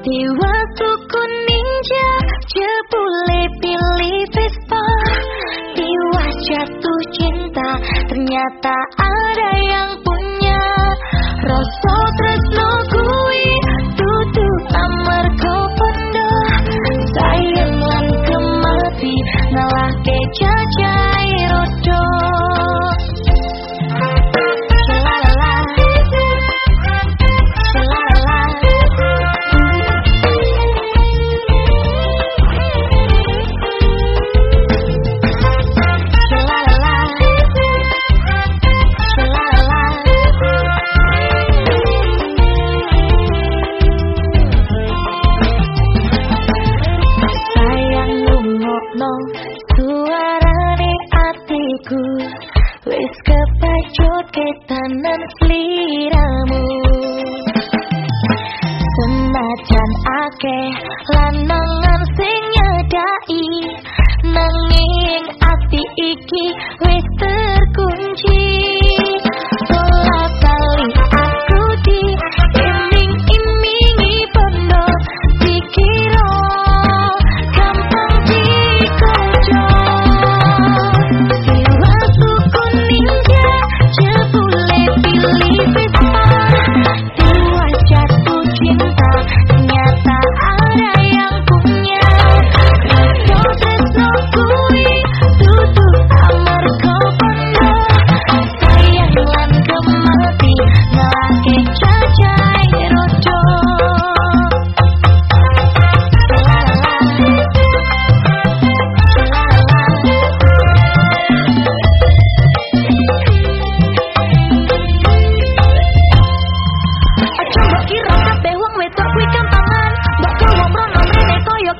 Dewa suku ninja Jebule pilih Vespa. Dewa jatuh cinta Ternyata ada yang punya. Rasa tresno sliramu senajan akeh lanangan sing nyedai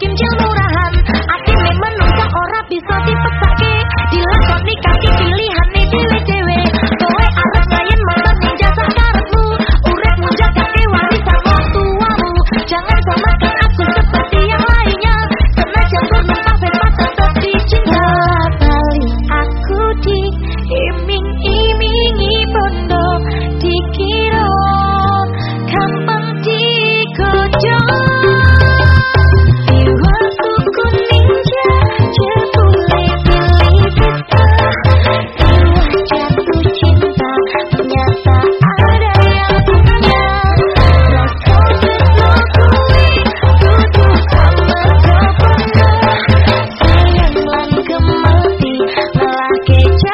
Kim Jong.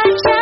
Sunshine.